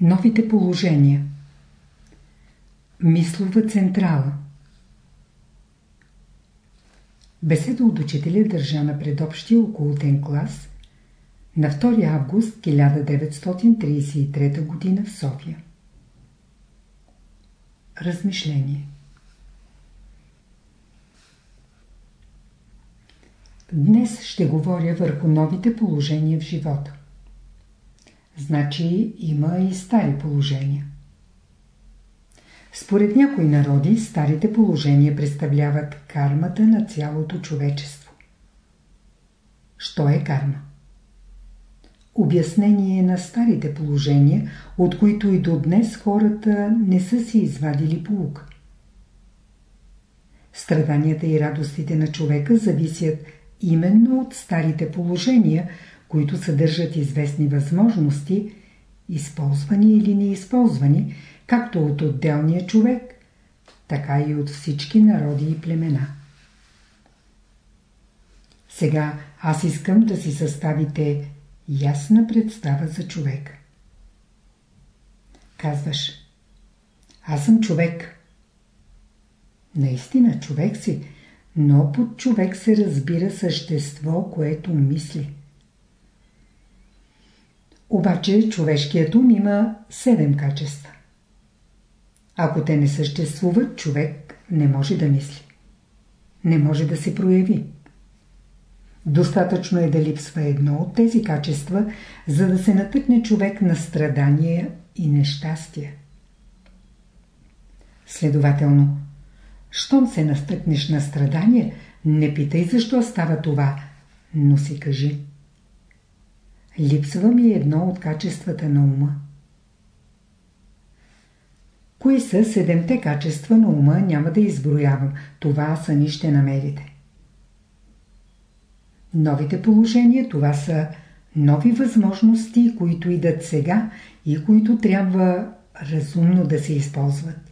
Новите положения Мислова централа Беседа от учителя държа на предобщия околотен клас на 2 август 1933 г. в София. Размишление Днес ще говоря върху новите положения в живота. Значи има и стари положения. Според някои народи, старите положения представляват кармата на цялото човечество. Що е карма? Обяснение на старите положения, от които и до днес хората не са си извадили полука. Страданията и радостите на човека зависят именно от старите положения, които съдържат известни възможности, използвани или неизползвани, както от отделния човек, така и от всички народи и племена. Сега аз искам да си съставите ясна представа за човек. Казваш, аз съм човек. Наистина човек си, но под човек се разбира същество, което мисли. Обаче човешкият ум има седем качества. Ако те не съществуват, човек не може да мисли. Не може да се прояви. Достатъчно е да липсва едно от тези качества, за да се натъкне човек на страдания и нещастия. Следователно, щом се настъкнеш на страдания, не питай защо става това, но си кажи. Липсва ми едно от качествата на ума. Кои са седемте качества на ума, няма да изброявам. Това сами ще намерите. Новите положения, това са нови възможности, които идат сега и които трябва разумно да се използват.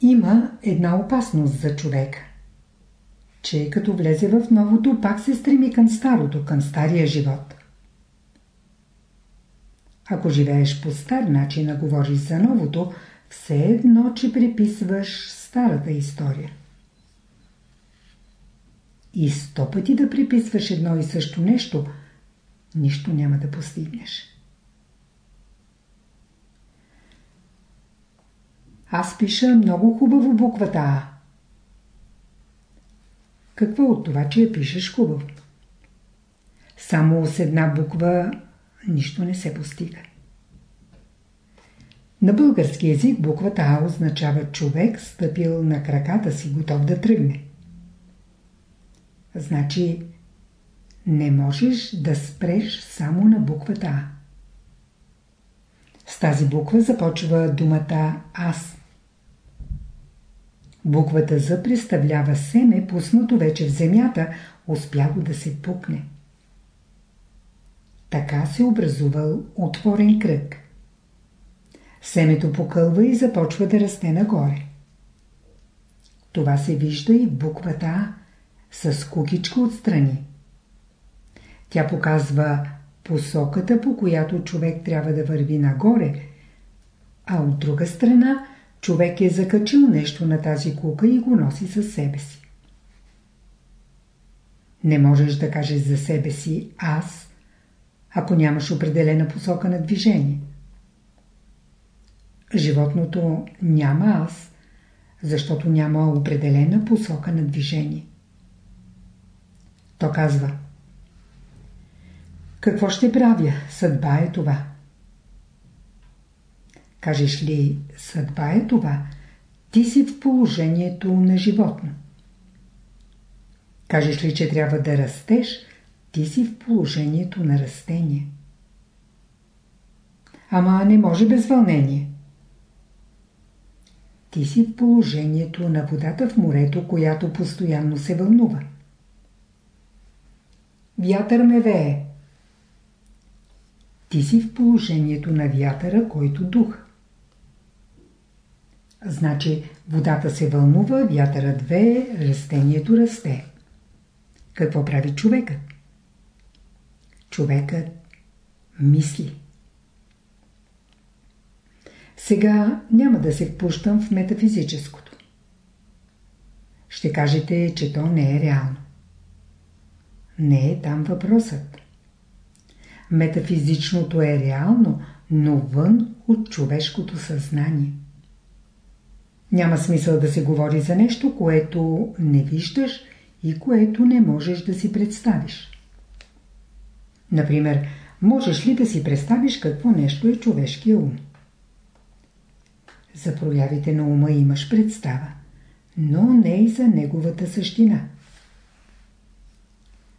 Има една опасност за човека. Че като влезе в новото, пак се стреми към старото, към стария живот. Ако живееш по стар начин, а говориш за новото, все едно, че приписваш старата история. И сто пъти да приписваш едно и също нещо, нищо няма да постигнеш. Аз пиша много хубаво буквата А. Какво от това, че я пишеш хубаво? Само с една буква нищо не се постига. На български язик буквата А означава човек, стъпил на краката си, готов да тръгне. Значи, не можеш да спреш само на буквата А. С тази буква започва думата Аз. Буквата З представлява семе, пуснато вече в земята, успяло да се пукне. Така се образувал отворен кръг. Семето покълва и започва да расте нагоре. Това се вижда и буквата А с кукичка отстрани. Тя показва посоката, по която човек трябва да върви нагоре, а от друга страна човек е закачил нещо на тази кука и го носи със себе си. Не можеш да кажеш за себе си аз, ако нямаш определена посока на движение. Животното няма аз, защото няма определена посока на движение. То казва Какво ще правя? Съдба е това. Кажеш ли съдба е това, ти си в положението на животно. Кажеш ли, че трябва да растеш, ти си в положението на растение. Ама не може без вълнение. Ти си в положението на водата в морето, която постоянно се вълнува. Вятър ме вее. Ти си в положението на вятъра, който дух. Значи водата се вълнува, вятърът вее, растението расте. Какво прави човекът? Човекът мисли. Сега няма да се впущам в метафизическото. Ще кажете, че то не е реално. Не е там въпросът. Метафизичното е реално, но вън от човешкото съзнание. Няма смисъл да се говори за нещо, което не виждаш и което не можеш да си представиш. Например, можеш ли да си представиш какво нещо е човешкия ум? За проявите на ума имаш представа, но не и за неговата същина.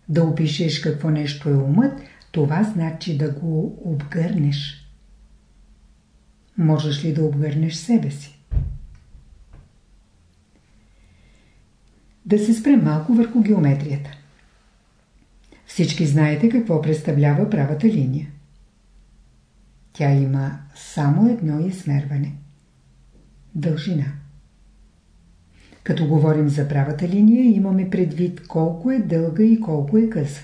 Да опишеш какво нещо е умът, това значи да го обгърнеш. Можеш ли да обгърнеш себе си? Да се спрем малко върху геометрията. Всички знаете какво представлява правата линия. Тя има само едно измерване. Дължина. Като говорим за правата линия, имаме предвид колко е дълга и колко е къса.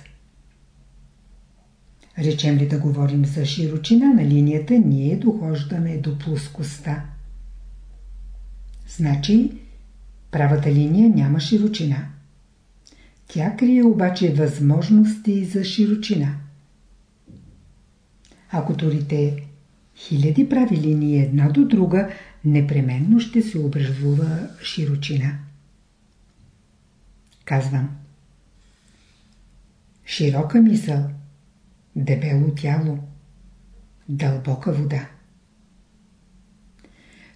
Речем ли да говорим за широчина на линията, ние дохождаме до плоскостта. Значи, правата линия няма широчина. Тя крие обаче възможности за широчина. Ако турите хиляди прави линии една до друга, непременно ще се образува широчина. Казвам. Широка мисъл, дебело тяло, дълбока вода.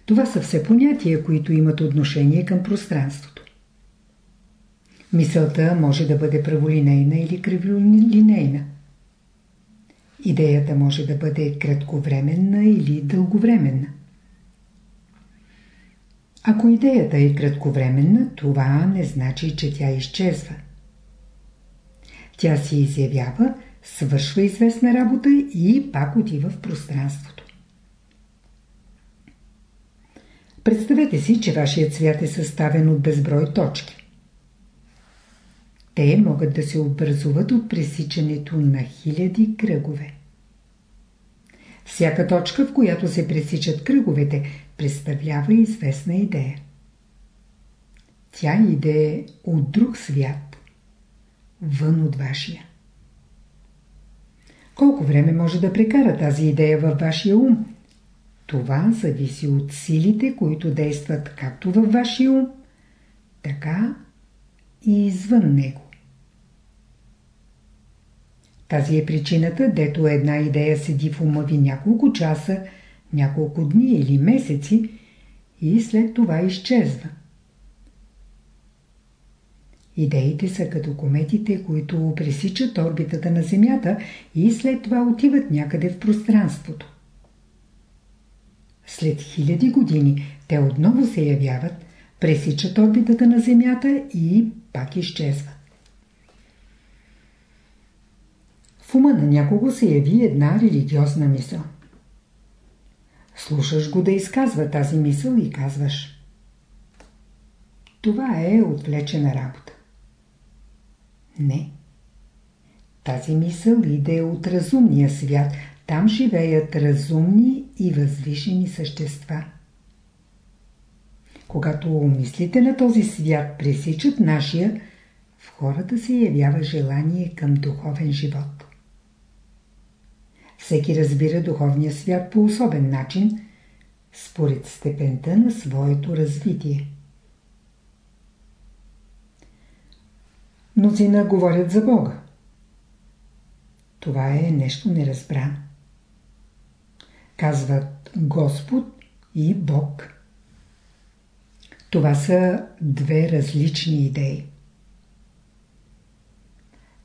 Това са все понятия, които имат отношение към пространството. Мисълта може да бъде праволинейна или криволинейна. Идеята може да бъде кратковременна или дълговременна. Ако идеята е кратковременна, това не значи, че тя изчезва. Тя се изявява, свършва известна работа и пак отива в пространството. Представете си, че вашият свят е съставен от безброй точки. Те могат да се образуват от пресичането на хиляди кръгове. Всяка точка, в която се пресичат кръговете, представлява известна идея. Тя иде от друг свят, вън от вашия. Колко време може да прекара тази идея във вашия ум? Това зависи от силите, които действат както във вашия ум, така и извън него. Тази е причината, дето една идея седи в ума ви няколко часа, няколко дни или месеци и след това изчезва. Идеите са като кометите, които пресичат орбитата на Земята и след това отиват някъде в пространството. След хиляди години те отново се явяват, пресичат орбитата на Земята и пак изчезват. В ума на някого се яви една религиозна мисъл. Слушаш го да изказва тази мисъл и казваш Това е отвлечена работа. Не. Тази мисъл иде от разумния свят. Там живеят разумни и възвишени същества. Когато мислите на този свят пресичат нашия, в хората се явява желание към духовен живот. Всеки разбира духовния свят по особен начин, според степента на своето развитие. Мнозина говорят за Бога. Това е нещо неразбрано. Казват Господ и Бог. Това са две различни идеи.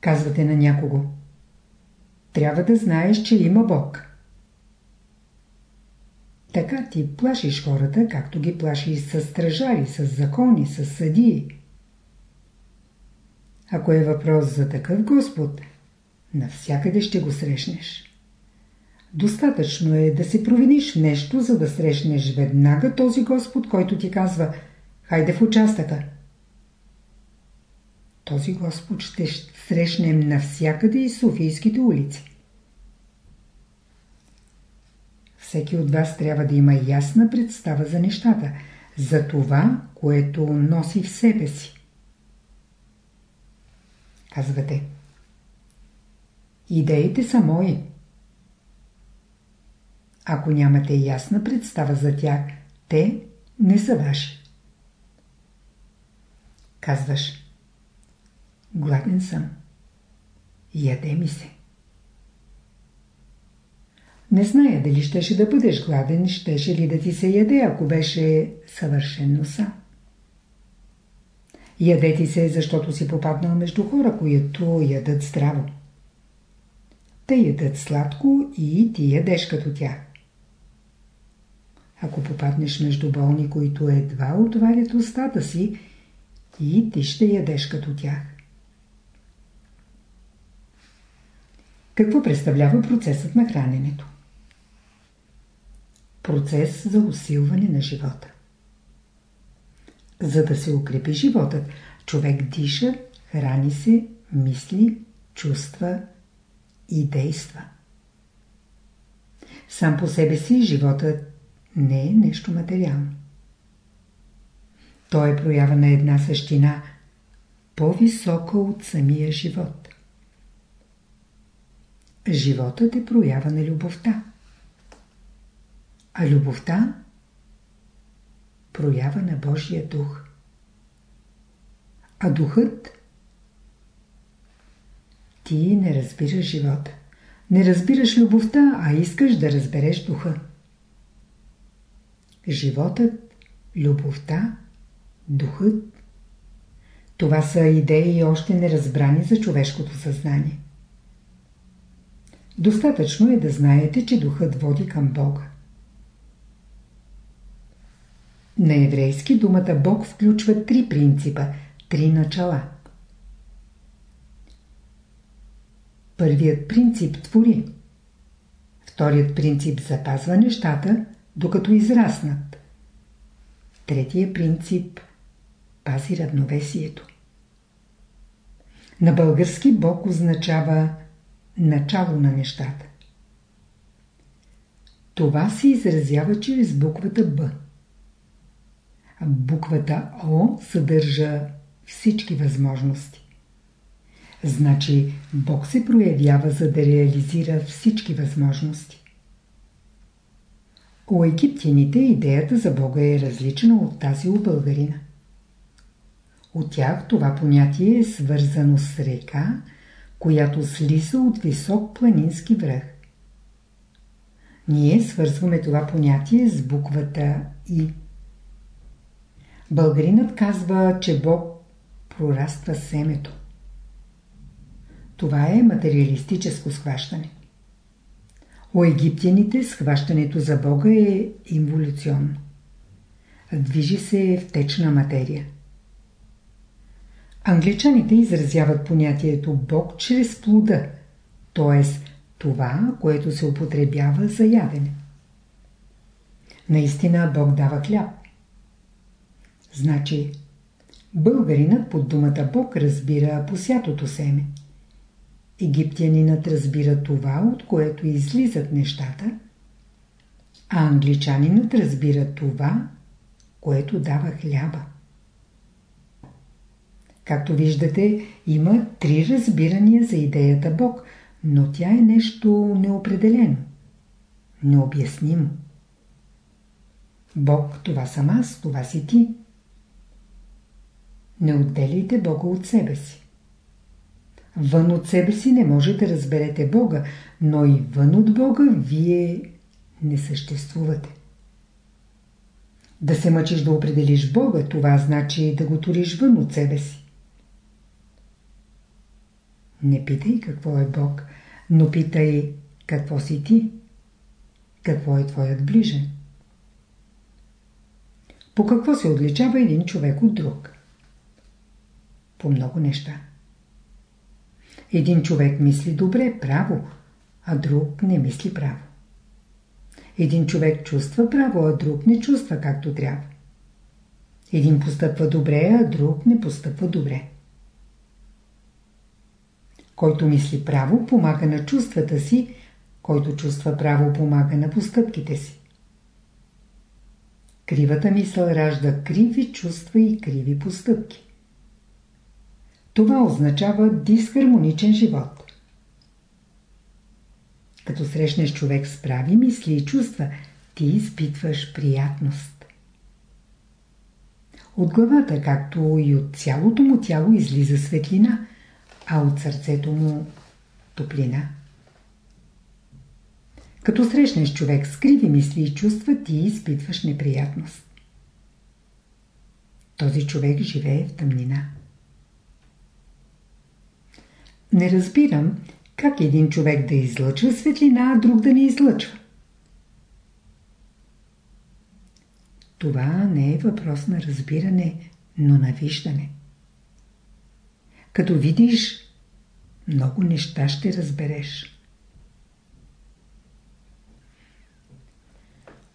Казвате на някого – трябва да знаеш, че има Бог. Така ти плашиш хората, както ги плашиш с стражари, с закони, с съдии. Ако е въпрос за такъв Господ, навсякъде ще го срещнеш. Достатъчно е да се провиниш нещо, за да срещнеш веднага този Господ, който ти казва «Хайде в участъка». Този Господ ще срещнем навсякъде и Софийските улици. Всеки от вас трябва да има ясна представа за нещата, за това, което носи в себе си. Казвате. Идеите са мои. Ако нямате ясна представа за тях, те не са ваши. Казваш. Гладен съм. Яде ми се. Не зная дали щеше да бъдеш гладен, щеше ли да ти се яде, ако беше съвършенно сам. Яде ти се, защото си попаднал между хора, които ядат здраво. Те ядат сладко и ти ядеш като тях. Ако попаднеш между болни, които едва отварят устата си, и ти ще ядеш като тях. Какво представлява процесът на храненето? Процес за усилване на живота. За да се укрепи животът, човек диша, храни се, мисли, чувства и действа. Сам по себе си животът не е нещо материално. Той е проява на една същина, по-висока от самия живот. Животът е проява на любовта. А любовта – проява на Божия дух. А духът – ти не разбираш живота. Не разбираш любовта, а искаш да разбереш духа. Животът, любовта, духът – това са идеи още неразбрани за човешкото съзнание. Достатъчно е да знаете, че духът води към Бога. На еврейски думата Бог включва три принципа, три начала. Първият принцип твори. Вторият принцип запазва нещата, докато израснат. Третият принцип пази равновесието. На български Бог означава начало на нещата. Това се изразява чрез буквата Б. Буквата О съдържа всички възможности. Значи Бог се проявява за да реализира всички възможности. У египтяните идеята за Бога е различна от тази у българина. От тях това понятие е свързано с река, която слиза от висок планински връх. Ние свързваме това понятие с буквата И. Българинът казва, че Бог прораства семето. Това е материалистическо схващане. У египтяните схващането за Бога е инволюционно. Движи се в течна материя. Англичаните изразяват понятието Бог чрез плода, т.е. това, което се употребява за ядене. Наистина Бог дава хляб. Значи, българинът под думата Бог разбира посятото семе. Египтянинът разбира това, от което излизат нещата, а англичанинът разбира това, което дава хляба. Както виждате, има три разбирания за идеята Бог, но тя е нещо неопределено, необяснимо. Бог това съм аз, това си ти. Не отделяйте Бога от себе си. Вън от себе си не може да разберете Бога, но и вън от Бога вие не съществувате. Да се мъчиш да определиш Бога, това значи да го туриш вън от себе си. Не питай какво е Бог, но питай какво си ти, какво е твоят ближен. По какво се отличава един човек от друг? По много неща. Един човек мисли добре, право, а друг не мисли право. Един човек чувства право, а друг не чувства както трябва. Един постъпва добре, а друг не постъпва добре. Който мисли право, помага на чувствата си, който чувства право помага на постъпките си. Кривата мисъл ражда криви чувства и криви постъпки. Това означава дисхармоничен живот. Като срещнеш човек с прави мисли и чувства, ти изпитваш приятност. От главата, както и от цялото му тяло излиза светлина, а от сърцето му топлина. Като срещнеш човек с криви мисли и чувства, ти изпитваш неприятност. Този човек живее в тъмнина. Не разбирам как един човек да излъчва светлина, а друг да не излъчва. Това не е въпрос на разбиране, но на виждане. Като видиш, много неща ще разбереш.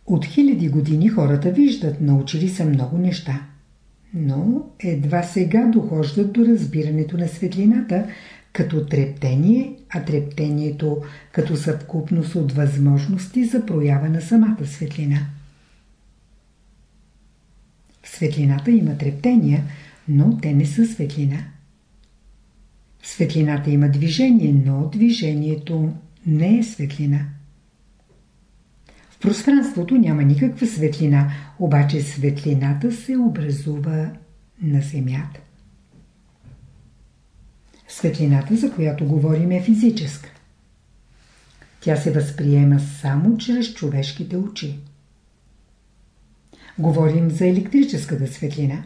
От хиляди години хората виждат, научили са много неща. Но едва сега дохождат до разбирането на светлината като трептение, а трептението като съвкупност от възможности за проява на самата светлина. В светлината има трептения, но те не са светлина. В светлината има движение, но движението не е светлина. В пространството няма никаква светлина, обаче светлината се образува на Земята. Светлината, за която говорим, е физическа. Тя се възприема само чрез човешките очи. Говорим за електрическата светлина.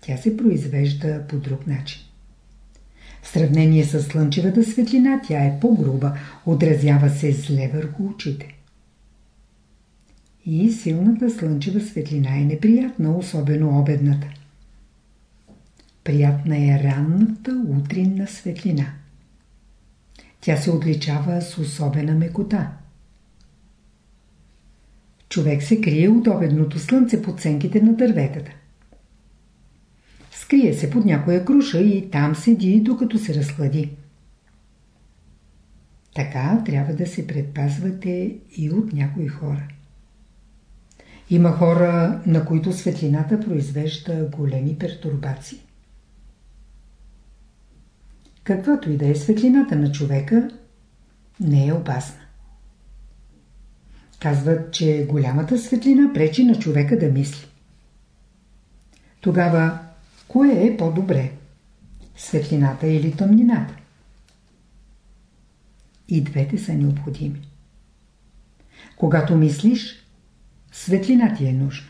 Тя се произвежда по друг начин. В сравнение с слънчевата светлина тя е по-груба, отразява се зле върху очите. И силната слънчева светлина е неприятна, особено обедната. Приятна е ранната утринна светлина. Тя се отличава с особена мекота. Човек се крие от обедното слънце под сенките на дърветата. Скрие се под някоя круша и там седи, докато се разхлади. Така трябва да се предпазвате и от някои хора. Има хора, на които светлината произвежда големи пертурбации. Каквато и да е светлината на човека, не е опасна. Казват, че голямата светлина пречи на човека да мисли. Тогава, кое е по-добре? Светлината или тъмнината? И двете са необходими. Когато мислиш, светлина ти е нужна.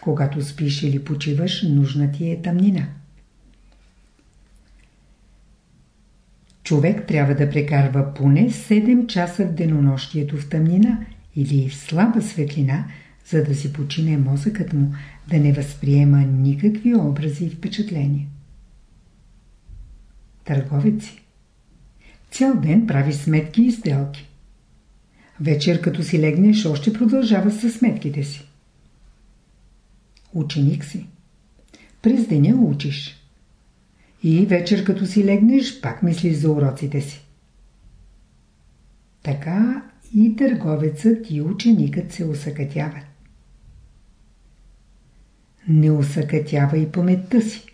Когато спиш или почиваш, нужна ти е тъмнина. Човек трябва да прекарва поне 7 часа в денонощието в тъмнина или в слаба светлина, за да си почине мозъкът му, да не възприема никакви образи и впечатления. Търговеци. Цял ден прави сметки и сделки. Вечер като си легнеш, още продължава със сметките си. Ученик си. През деня учиш. И вечер като си легнеш, пак мислиш за уроците си. Така и търговецът и ученикът се усъкътяват. Не усъкътява и паметта си.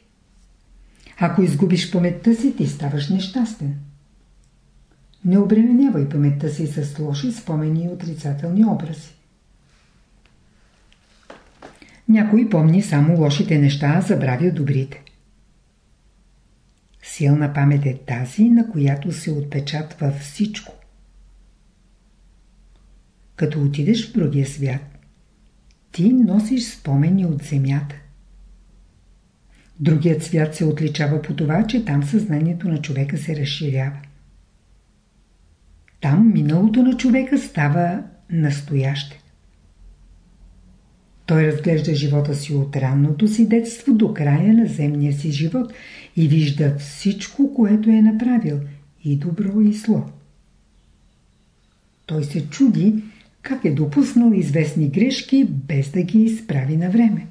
Ако изгубиш паметта си, ти ставаш нещастен. Не обременявай паметта си с лоши спомени и отрицателни образи. Някой помни само лошите неща, а забравя добрите. Силна памет е тази, на която се отпечатва всичко. Като отидеш в другия свят, ти носиш спомени от земята. Другият свят се отличава по това, че там съзнанието на човека се разширява. Там миналото на човека става настояще. Той разглежда живота си от ранното си детство до края на земния си живот и вижда всичко, което е направил, и добро и зло. Той се чуди как е допуснал известни грешки, без да ги изправи на време.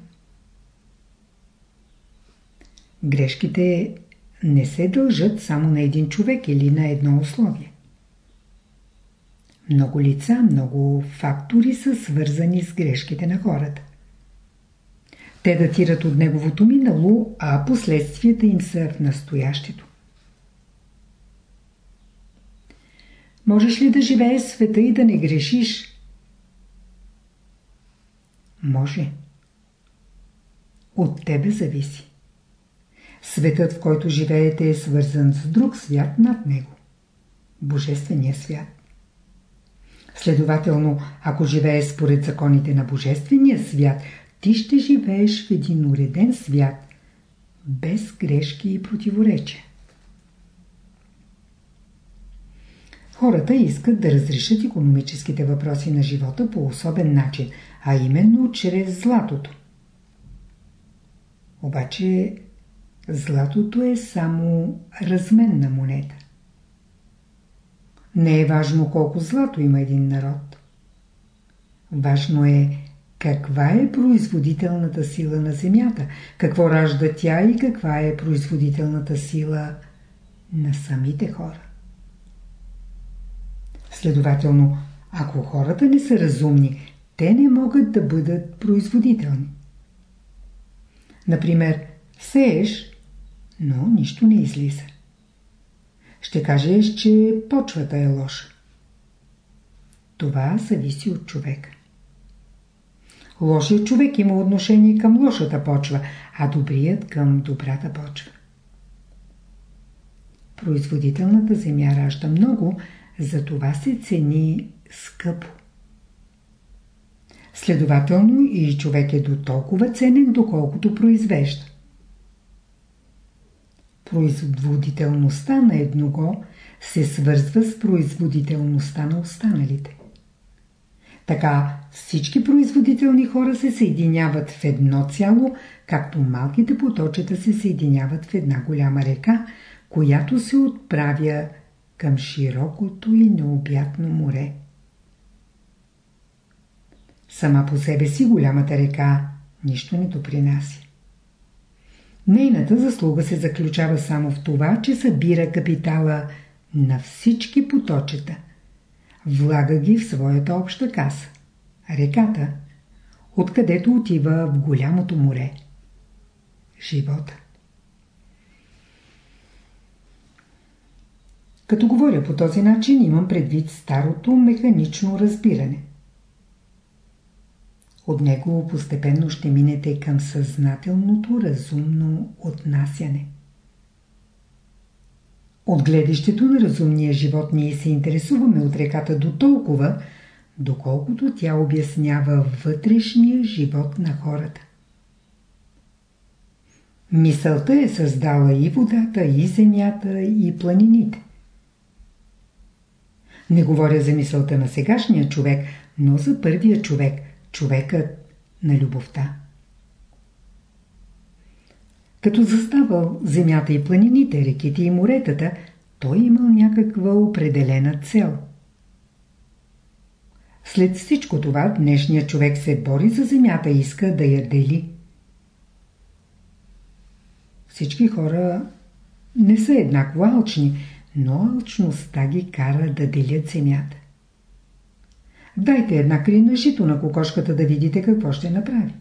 Грешките не се дължат само на един човек или на едно условие. Много лица, много фактори са свързани с грешките на хората. Те датират от неговото минало, а последствията им са в настоящето. Можеш ли да живееш света и да не грешиш? Може. От тебе зависи. Светът, в който живеете, е свързан с друг свят над него. Божествения свят. Следователно, ако живееш според законите на Божествения свят, ти ще живееш в един уреден свят, без грешки и противоречия. Хората искат да разрешат економическите въпроси на живота по особен начин, а именно чрез златото. Обаче златото е само разменна монета. Не е важно колко злато има един народ. Важно е каква е производителната сила на земята, какво ражда тя и каква е производителната сила на самите хора. Следователно, ако хората не са разумни, те не могат да бъдат производителни. Например, сееш, но нищо не излиза. Ще кажеш, че почвата е лоша. Това зависи от човека. Лошият човек има отношение към лошата почва, а добрият към добрата почва. Производителната земя ражда много, затова се цени скъпо. Следователно и човек е до толкова ценен, доколкото произвежда. Производителността на едного се свързва с производителността на останалите. Така всички производителни хора се съединяват в едно цяло, както малките поточета се съединяват в една голяма река, която се отправя към широкото и необятно море. Сама по себе си голямата река нищо не допринася. Нейната заслуга се заключава само в това, че събира капитала на всички поточета. Влага ги в своята обща каса. Реката, откъдето отива в голямото море. Живота. Като говоря по този начин, имам предвид старото механично разбиране. От него постепенно ще минете към съзнателното разумно отнасяне. От гледището на разумния живот ние се интересуваме от реката до толкова, доколкото тя обяснява вътрешния живот на хората. Мисълта е създала и водата, и земята, и планините. Не говоря за мисълта на сегашния човек, но за първия човек, човекът на любовта. Като заставал земята и планините, реките и моретата, той имал някаква определена цел. След всичко това, днешният човек се бори за земята и иска да я дели. Всички хора не са еднакво алчни, но алчността ги кара да делят земята. Дайте една крина жито на кокошката да видите какво ще направи.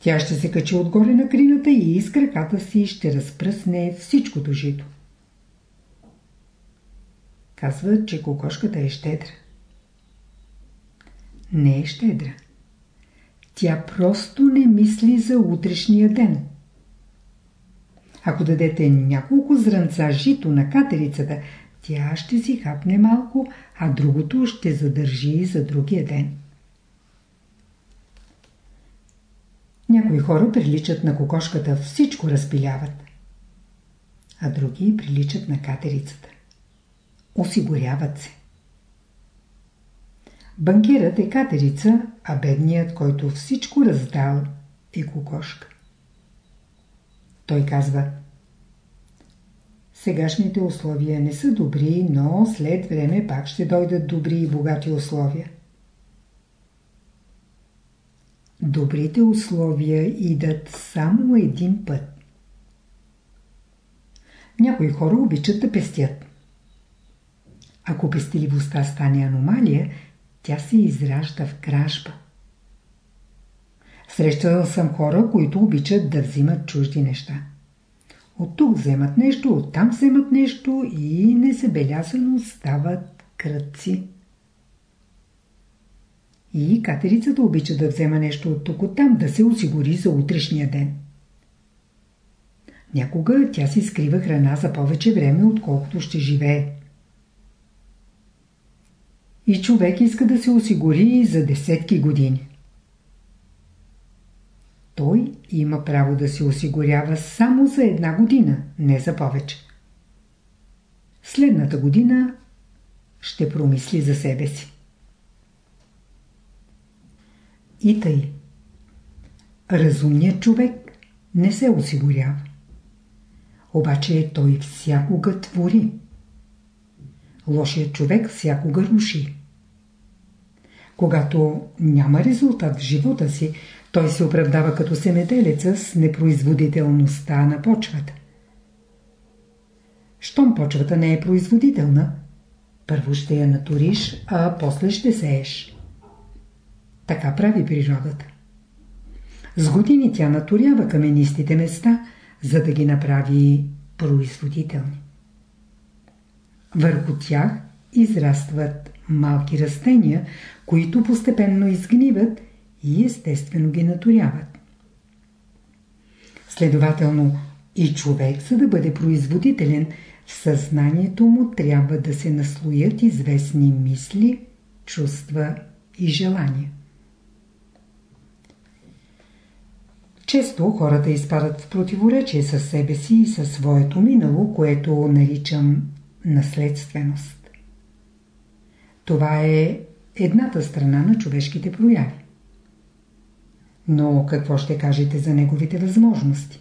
Тя ще се качи отгоре на крината и из краката си ще разпръсне всичкото жито. Казват, че кокошката е щедра. Не е щедра. Тя просто не мисли за утрешния ден. Ако дадете няколко зранца жито на катерицата, тя ще си хапне малко, а другото ще задържи за другия ден. Някои хора приличат на кокошката, всичко разпиляват. А други приличат на катерицата. Осигуряват се. Банкирът е катерица, а бедният, който всичко раздал, е кокошка. Той казва Сегашните условия не са добри, но след време пак ще дойдат добри и богати условия. Добрите условия идат само един път. Някои хора обичат да пестят. Ако пестеливостта стане аномалия, тя се изражда в кражба. Срещал съм хора, които обичат да взимат чужди неща. От тук вземат нещо, от там вземат нещо и незабелязано стават кръци. И катерицата обича да взема нещо от тук, от там, да се осигури за утрешния ден. Някога тя си скрива храна за повече време, отколкото ще живее. И човек иска да се осигури за десетки години. Той има право да се осигурява само за една година, не за повече. Следната година ще промисли за себе си. И тъй. Разумният човек не се осигурява. Обаче той всякога твори. Лошият човек всякога руши. Когато няма резултат в живота си, той се оправдава като семеделеца с непроизводителността на почвата. Щом почвата не е производителна, първо ще я натуриш, а после ще сееш. Така прави природата. С години тя наторява каменистите места, за да ги направи производителни. Върху тях израстват малки растения, които постепенно изгниват и естествено ги наторяват. Следователно, и човек, за да бъде производителен, в съзнанието му трябва да се наслоят известни мисли, чувства и желания. Често хората изпадат в противоречие със себе си и със своето минало, което наричам наследственост. Това е едната страна на човешките прояви. Но какво ще кажете за неговите възможности?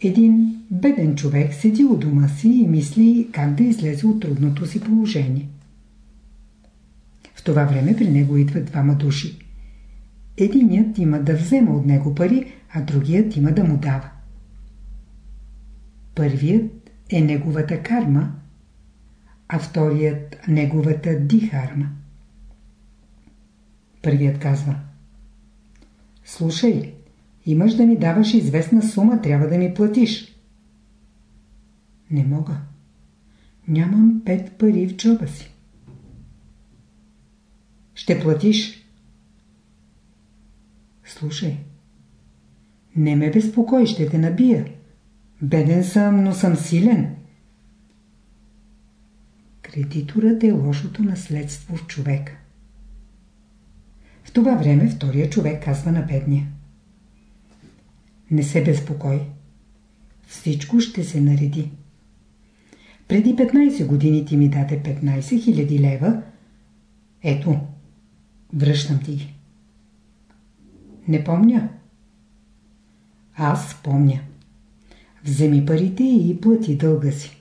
Един беден човек седи у дома си и мисли как да излезе от трудното си положение. В това време при него идват двама души. Единият има да взема от него пари, а другият има да му дава. Първият е неговата карма, а вторият неговата дихарма. Първият казва Слушай, имаш да ми даваш известна сума, трябва да ми платиш. Не мога. Нямам пет пари в джоба си. Ще платиш. Слушай. Не ме безпокой, ще те набия. Беден съм, но съм силен. Кредиторът е лошото наследство в човека. В това време втория човек казва на бедния. Не се безпокой. Всичко ще се нареди. Преди 15 години ти ми даде 15 000 лева. Ето, връщам ти ги. Не помня. Аз помня. Вземи парите и плати дълга си.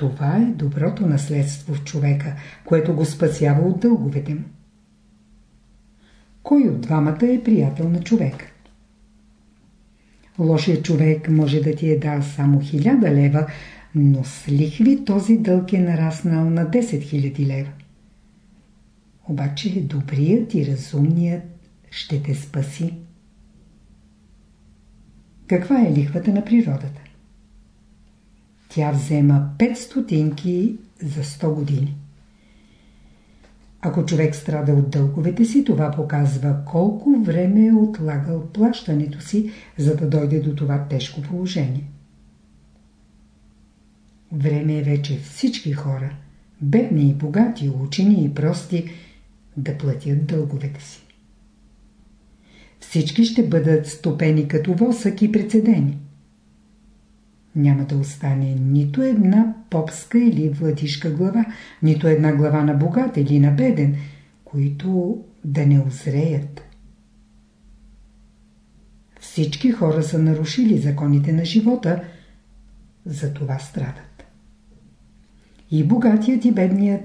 Това е доброто наследство в човека, което го спасява от дълговете му. Кой от двамата е приятел на човек? Лошият човек може да ти е дал само 1000 лева, но с лихви този дълг е нараснал на 10 000 лева. Обаче добрият и разумният ще те спаси. Каква е лихвата на природата? Тя взема 5 стотинки за 100 години. Ако човек страда от дълговете си, това показва колко време е отлагал плащането си, за да дойде до това тежко положение. Време е вече всички хора, бедни и богати, учени и прости, да платят дълговете си. Всички ще бъдат стопени като восък и прецедени няма да остане нито една попска или владишка глава, нито една глава на богат или на беден, които да не озреят. Всички хора са нарушили законите на живота, за това страдат. И богатият и бедният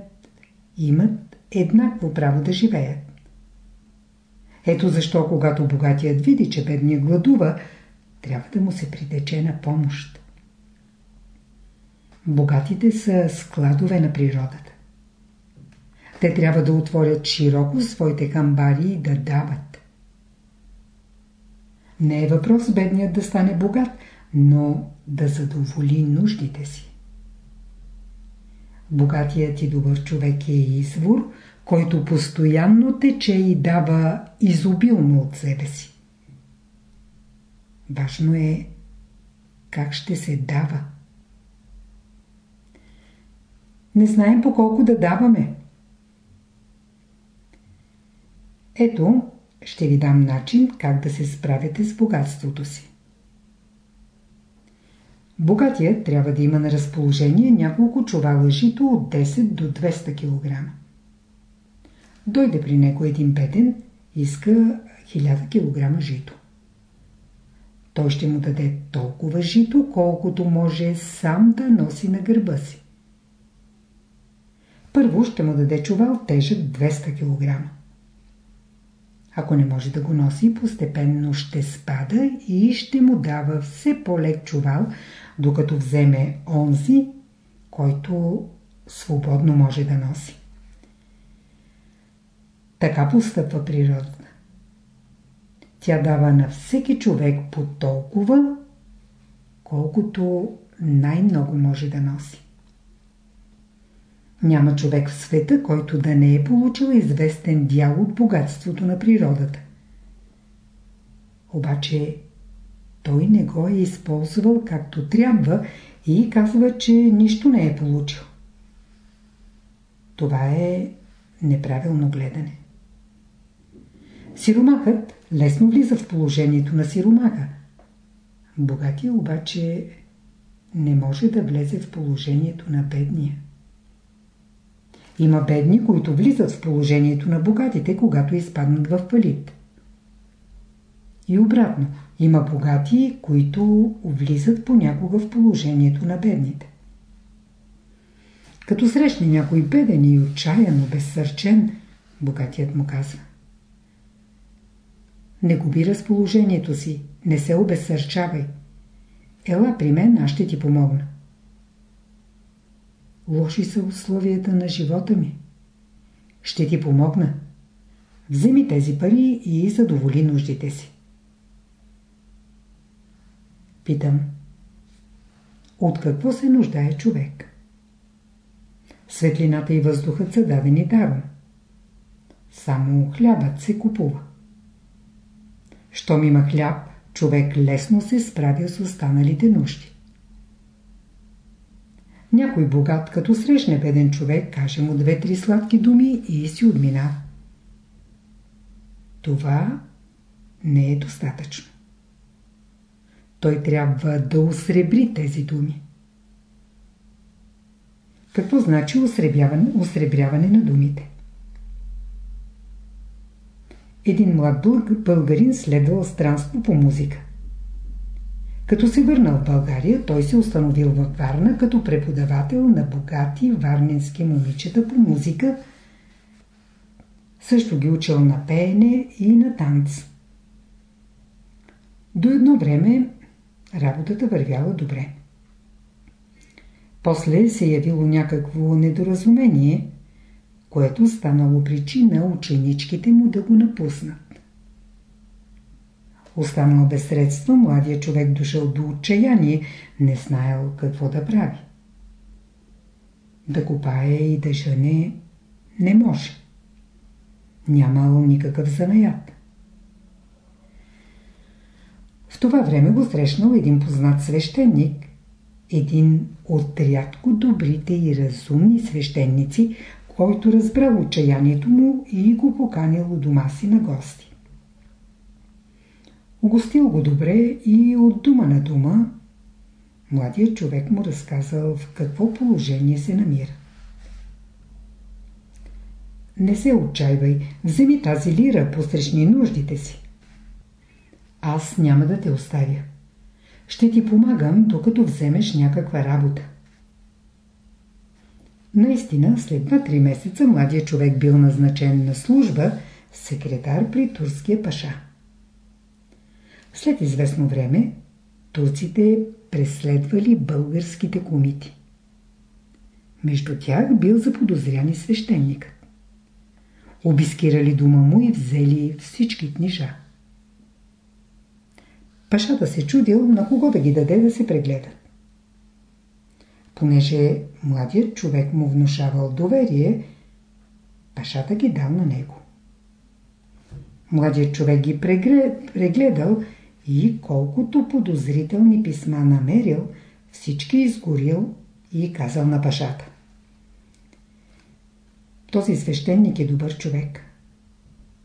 имат еднакво право да живеят. Ето защо, когато богатият види, че бедният гладува, трябва да му се притече на помощ. Богатите са складове на природата. Те трябва да отворят широко своите камбари и да дават. Не е въпрос бедният да стане богат, но да задоволи нуждите си. Богатият и добър човек е извор, който постоянно тече и дава изобилно от себе си. Важно е как ще се дава. Не знаем по колко да даваме. Ето, ще ви дам начин как да се справяте с богатството си. Богатият трябва да има на разположение няколко чувала жито от 10 до 200 кг. Дойде при него един беден, иска 1000 кг жито. Той ще му даде толкова жито, колкото може сам да носи на гърба си. Първо ще му даде чувал тежък 200 кг. Ако не може да го носи, постепенно ще спада и ще му дава все по-лек чувал, докато вземе онзи, който свободно може да носи. Така постъпва природата. Тя дава на всеки човек по толкова, колкото най-много може да носи. Няма човек в света, който да не е получил известен дял от богатството на природата. Обаче той не го е използвал както трябва и казва, че нищо не е получил. Това е неправилно гледане. Сиромахът лесно влиза в положението на сиромаха. Богатия обаче не може да влезе в положението на бедния. Има бедни, които влизат в положението на богатите, когато изпаднат в палит. И обратно, има богати, които влизат понякога в положението на бедните. Като срещне някой беден и отчаян, обезсърчен, богатият му казва Не губи разположението си, не се обезсърчавай. Ела при мен, аз ще ти помогна. Лоши са условията на живота ми. Ще ти помогна. Вземи тези пари и задоволи нуждите си. Питам. От какво се нуждае човек? Светлината и въздухът са дадени даром. Само хлябът се купува. Щом има хляб, човек лесно се справя с останалите нужди. Някой богат, като срещне беден човек, каже му две-три сладки думи и си отмина. Това не е достатъчно. Той трябва да усребри тези думи. Какво значи усребряване, усребряване на думите? Един млад българин следвал странство по музика. Като се върнал в България, той се установил във Варна като преподавател на богати варненски момичета по музика. Също ги учил на пеене и на танц. До едно време работата вървяла добре. После се явило някакво недоразумение, което станало причина ученичките му да го напуснат. Останал без средства, младият човек дошъл до отчаяние, не знаел какво да прави. Да копае и да жане не може. Нямал никакъв занаят. В това време го срещнал един познат свещеник, един от рядко добрите и разумни свещеници, който разбрал отчаянието му и го поканил у дома си на гости. Огостил го добре и от дума на дума младият човек му разказал в какво положение се намира. Не се отчаивай, вземи тази лира, посрещни нуждите си. Аз няма да те оставя. Ще ти помагам, докато вземеш някаква работа. Наистина, след 2-3 месеца младият човек бил назначен на служба секретар при турския паша. След известно време турците преследвали българските комити. Между тях бил заподозрян и свещеникът. Обискирали дома му и взели всички книжа. Пашата се чудил на кого да ги даде да се прегледат. Понеже младият човек му внушавал доверие, Пашата ги дал на него. Младият човек ги прегледал и колкото подозрителни писма намерил, всички изгорил и казал на Пашата. Този свещеник е добър човек.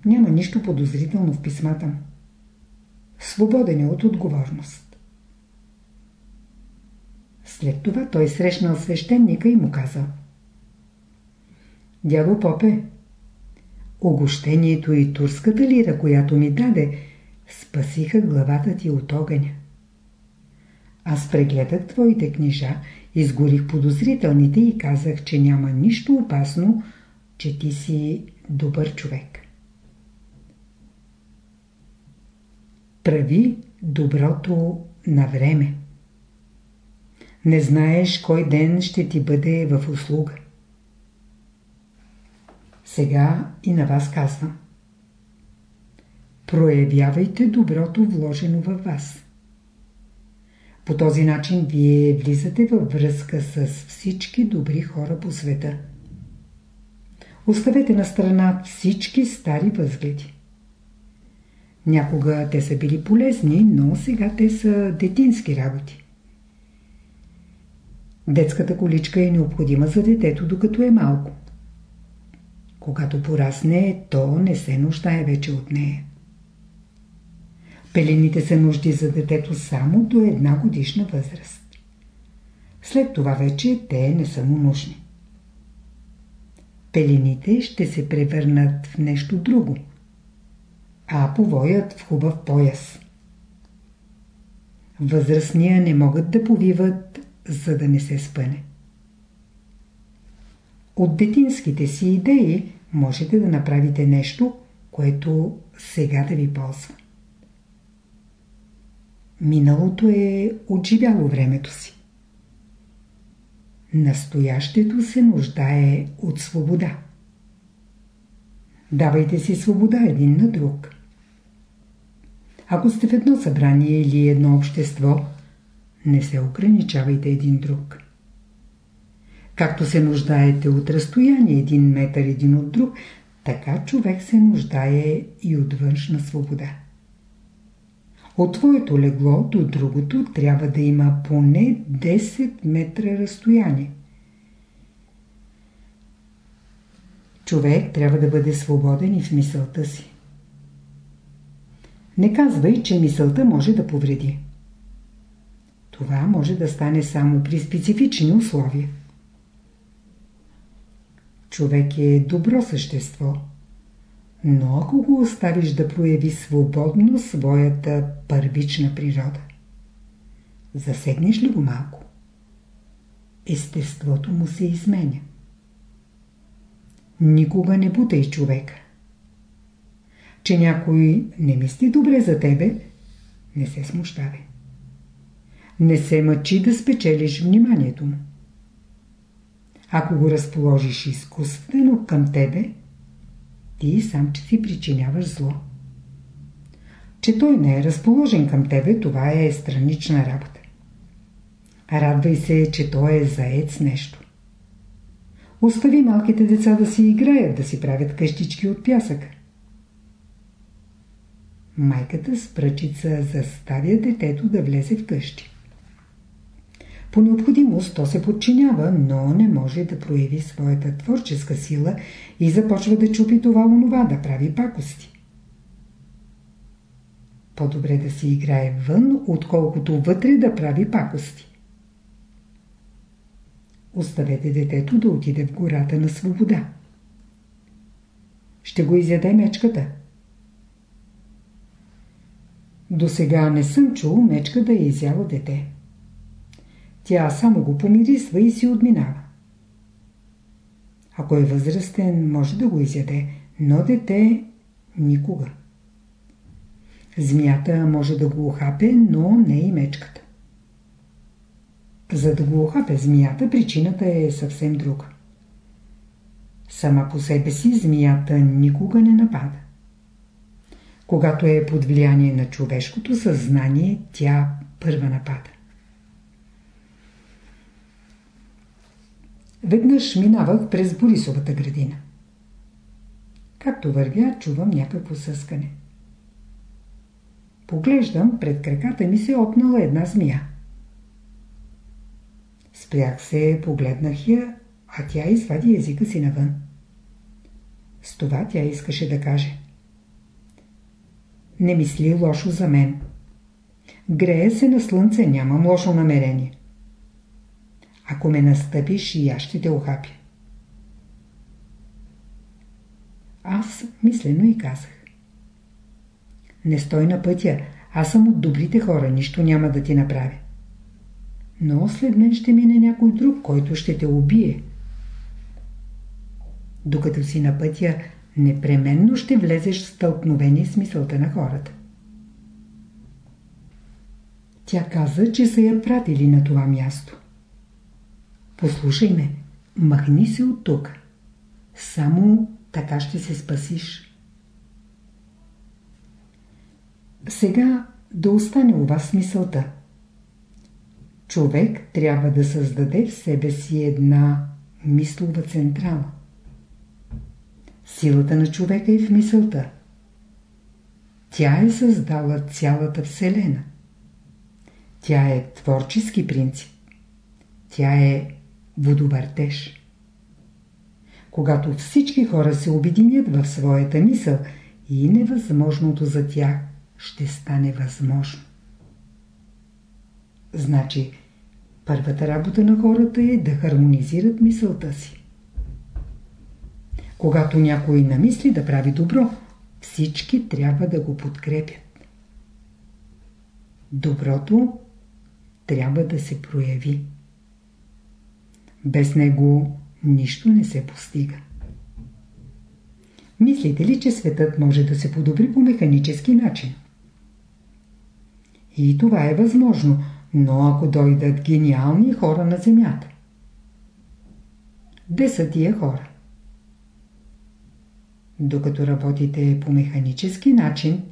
Няма нищо подозрително в писмата. Свободен е от отговорност. След това той срещнал свещеника и му казал Дядо Попе, огощението и турската лира, която ми даде, спасиха главата ти от огъня. Аз прегледах твоите книжа, изгорих подозрителните и казах, че няма нищо опасно, че ти си добър човек. Прави доброто на време. Не знаеш кой ден ще ти бъде в услуга. Сега и на вас казвам. Проявявайте доброто вложено във вас. По този начин вие влизате във връзка с всички добри хора по света. Оставете на страна всички стари възгледи. Някога те са били полезни, но сега те са детински работи. Детската количка е необходима за детето, докато е малко. Когато порасне, то не се нуждае вече от нея. Пелените са нужди за детето само до една годишна възраст. След това вече те не са му нужни. Пелените ще се превърнат в нещо друго, а повоят в хубав пояс. Възрастния не могат да повиват, за да не се спъне. От детинските си идеи можете да направите нещо, което сега да ви ползва. Миналото е отживяло времето си. Настоящето се нуждае от свобода. Давайте си свобода един на друг. Ако сте в едно събрание или едно общество, не се ограничавайте един друг. Както се нуждаете от разстояние един метър един от друг, така човек се нуждае и от външна свобода. От твоето легло до другото трябва да има поне 10 метра разстояние. Човек трябва да бъде свободен и в мисълта си. Не казвай, че мисълта може да повреди. Това може да стане само при специфични условия. Човек е добро същество. Но ако го оставиш да прояви свободно своята първична природа, засегнеш ли го малко? Естеството му се изменя. Никога не бутай човека. Че някой не мисли добре за тебе, не се смущавай. Не се мъчи да спечелиш вниманието му. Ако го разположиш изкуствено към тебе, ти сам че си причиняваш зло. Че той не е разположен към тебе, това е странична работа. Радвай се, че той е заед с нещо. Остави малките деца да си играят, да си правят къщички от пясък. Майката с пръчица заставя детето да влезе в къщи. По необходимост то се подчинява, но не може да прояви своята творческа сила и започва да чупи това онова, да прави пакости. По-добре да си играе вън, отколкото вътре да прави пакости. Оставете детето да отиде в гората на свобода. Ще го изяде мечката. До сега не съм чул мечка да е изяла дете. Тя само го помирисва и си отминава. Ако е възрастен, може да го изяде, но дете никога. Змията може да го ухапе, но не и мечката. За да го охапе змията, причината е съвсем друга. Сама по себе си змията никога не напада. Когато е под влияние на човешкото съзнание, тя първа напада. Веднъж минавах през Борисовата градина. Както вървя, чувам някакво съскане. Поглеждам, пред краката ми се опнала една змия. Спрях се, погледнах я, а тя извади езика си навън. С това тя искаше да каже. Не мисли лошо за мен. Грея се на слънце, нямам лошо намерение. Ако ме настъпиш и аз ще те охапя. Аз мислено и казах. Не стой на пътя, аз съм от добрите хора, нищо няма да ти направя. Но след мен ще мине някой друг, който ще те убие. Докато си на пътя, непременно ще влезеш в стълкновение с мисълта на хората. Тя каза, че са я пратили на това място. Послушай ме, махни се от тук. Само така ще се спасиш. Сега да остане у вас мисълта. Човек трябва да създаде в себе си една мислова централа. Силата на човека е в мисълта. Тя е създала цялата Вселена. Тя е творчески принцип. Тя е водовъртеж. Когато всички хора се обединят в своята мисъл и невъзможното за тях ще стане възможно. Значи, първата работа на хората е да хармонизират мисълта си. Когато някой намисли да прави добро, всички трябва да го подкрепят. Доброто трябва да се прояви. Без него нищо не се постига. Мислите ли, че светът може да се подобри по механически начин? И това е възможно, но ако дойдат гениални хора на Земята. Де са тия хора? Докато работите по механически начин,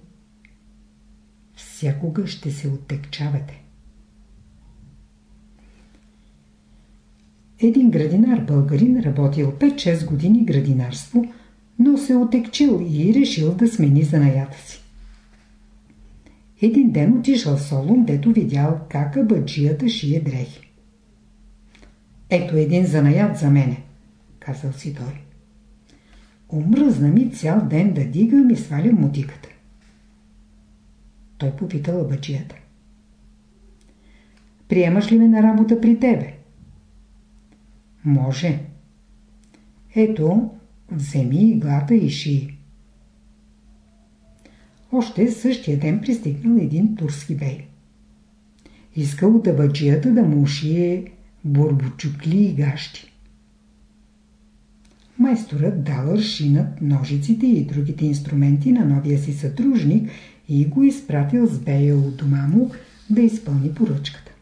всякога ще се оттекчавате. Един градинар българин работил 5-6 години градинарство, но се отекчил и решил да смени занаята си. Един ден отишъл в Солун, дето видял как абаджията шие дрехи. Ето един занаят за мене, казал си той. Омръзна ми цял ден да дигам и свалям мутиката. Той попитал абаджията. Приемаш ли ме на работа при тебе? Може. Ето, вземи иглата и ши. Още същия ден пристигнал един турски бей. Искал да баджията да му шие бурбочукли и гащи. Майсторът дал аршинът, ножиците и другите инструменти на новия си сътружник и го изпратил с бея от дома му да изпълни поръчката.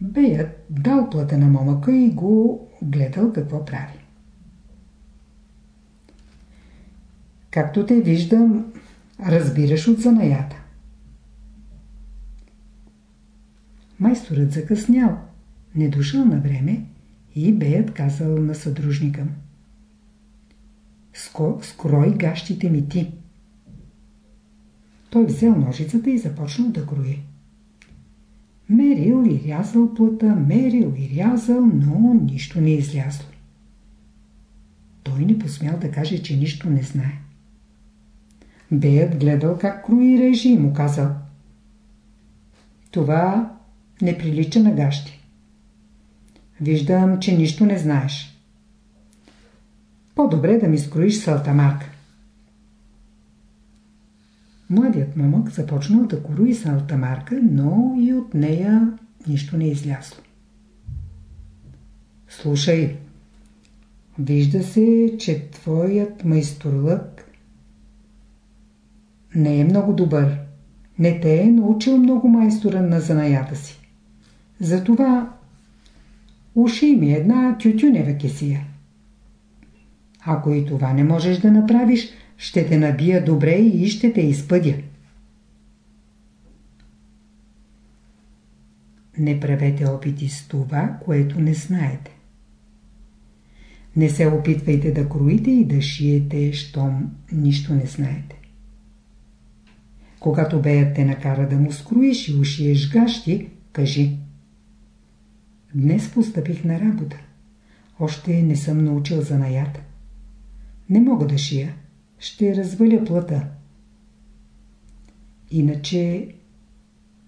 Беят дал плата на момъка и го гледал какво прави. Както те виждам, разбираш от занаята. Майсторът закъснял, не дошъл на време и беят казал на съдружника му. Скрой гащите ми ти. Той взел ножицата и започнал да крои. Мерил и рязал плъта, мерил и рязал, но нищо не е излязло. Той не посмял да каже, че нищо не знае. Беят гледал как крои режи и му казал Това не прилича на гащи. Виждам, че нищо не знаеш. По-добре да ми скроиш салтамарка. Младият момък започнал да коруи салтамарка, но и от нея нищо не е излясло. Слушай, вижда се, че твоят майсторлък не е много добър. Не те е научил много майстора на занаята си. Затова уши ми една тютюнева кесия. Ако и това не можеш да направиш, ще те набия добре и ще те изпъдя. Не правете опити с това, което не знаете. Не се опитвайте да кроите и да шиете, щом нищо не знаете. Когато беят те накара да му скроиш и ушиеш гащи, кажи Днес постъпих на работа. Още не съм научил занаята. Не мога да шия. Ще разваля плата. Иначе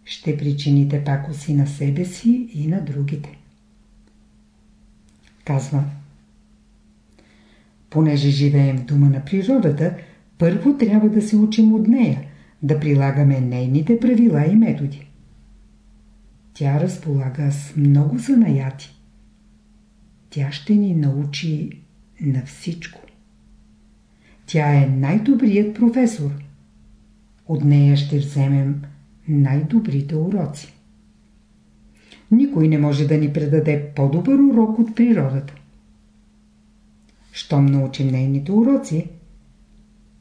ще причините пакоси на себе си и на другите. Казва Понеже живеем в дума на природата, първо трябва да се учим от нея, да прилагаме нейните правила и методи. Тя разполага с много занаяти. Тя ще ни научи на всичко. Тя е най-добрият професор. От нея ще вземем най-добрите уроци. Никой не може да ни предаде по-добър урок от природата. Щом научим нейните уроци,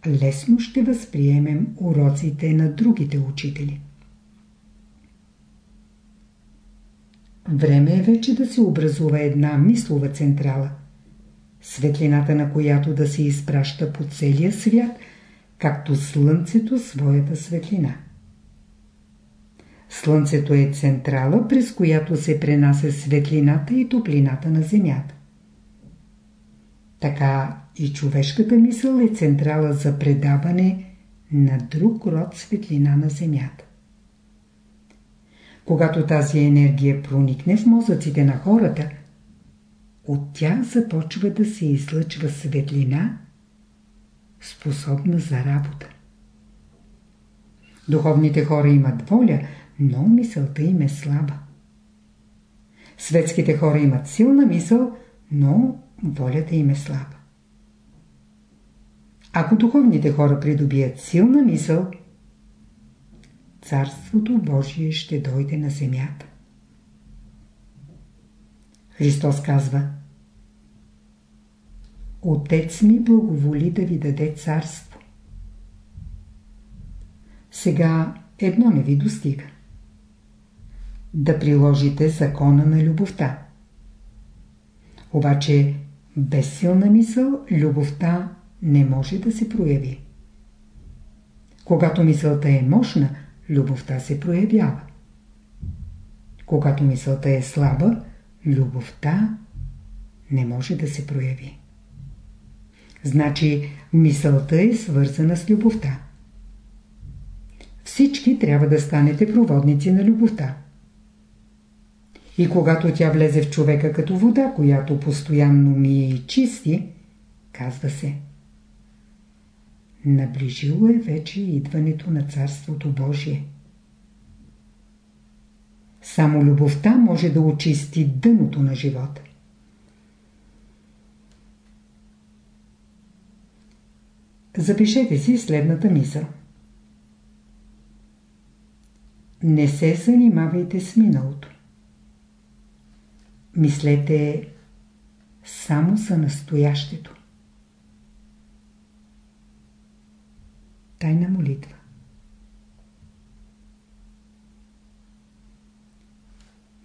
лесно ще възприемем уроците на другите учители. Време е вече да се образува една мислова централа, светлината на която да се изпраща по целия свят, както Слънцето своята светлина. Слънцето е централа, през която се пренася светлината и топлината на Земята. Така и човешката мисъл е централа за предаване на друг род светлина на Земята. Когато тази енергия проникне в мозъците на хората, от тях започва да се излъчва светлина, способна за работа. Духовните хора имат воля, но мисълта им е слаба. Светските хора имат силна мисъл, но волята им е слаба. Ако духовните хора придобият силна мисъл, Царството Божие ще дойде на земята. Христос казва Отец ми благоволи да ви даде царство. Сега едно не ви достига. Да приложите закона на любовта. Обаче без силна мисъл любовта не може да се прояви. Когато мисълта е мощна, любовта се проявява. Когато мисълта е слаба, любовта не може да се прояви. Значи мисълта е свързана с любовта. Всички трябва да станете проводници на любовта. И когато тя влезе в човека като вода, която постоянно мие и чисти, казва се Наближило е вече идването на Царството Божие. Само любовта може да очисти дъното на живота. Запишете си следната мисъл. Не се занимавайте с миналото. Мислете само за настоящето. Тайна молитва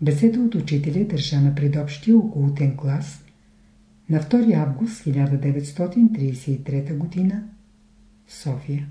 Беседа от учителя държа на предобщия околотен клас на 2 август 1933 г. София